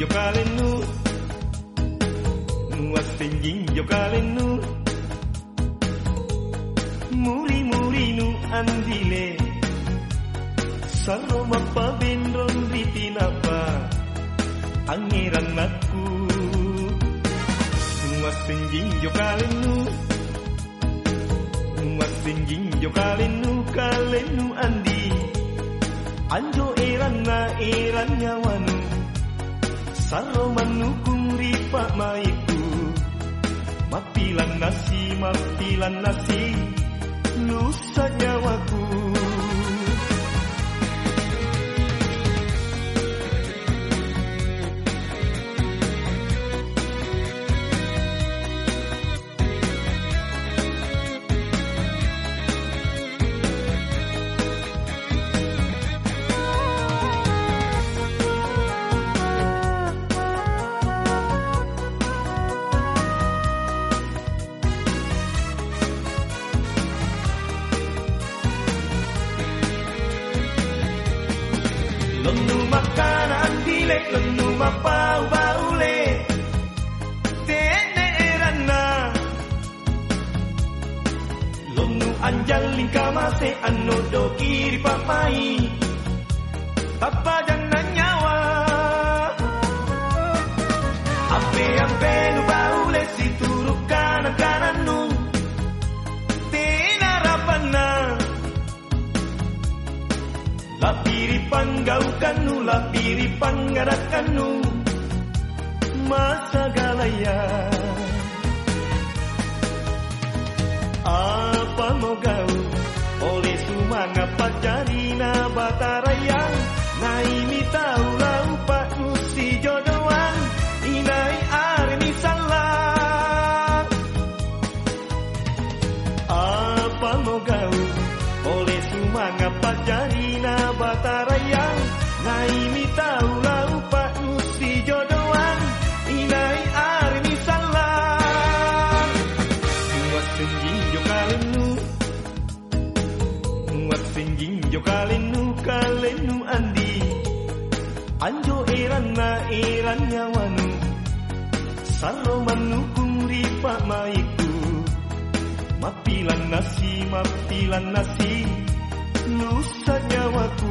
jo kalenu Nuas penjing jo kalenu Muri muri nu andile. Salo mapa bendron ritinapa Angiran aku. Nuas penjing jo kalenu Nuas penjing jo kalenu andi. Anjo eranna erannya wanu Saro manukung ripa maiku. Mapilan nasi mapilan nasi. Lusa nyawaku Lonu makanan dilek lonu mapau baule. Tene erana Lonu anjal lingka mase ano do kiri papai. Tapa jangan nyawa. Ampe ampe Lapiri panggaukannu, lapiri panggarakannu Masa galaya batarayang Naimi tahu lau pak nusi jodohan Inai armi salah Muat senjing jo kalenu Muat senjing jo kalenu kalenu andi. Anjo eranna erannya wanu Saro manukung ripa maiku. Mapilan nasi, mapilan nasi Lusa nyawaku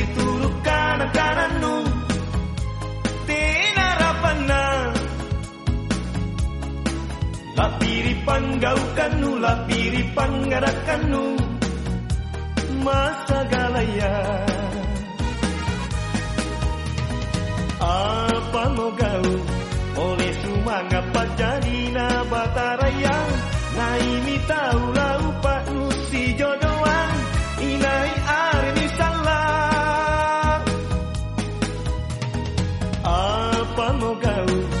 lapiri panggarakannu Masa galaya. Apa mau gau Oleh sumanga pacarina batarayang Naimi tahu lau pak nusi jodohan Inai armi salah Apa mau gau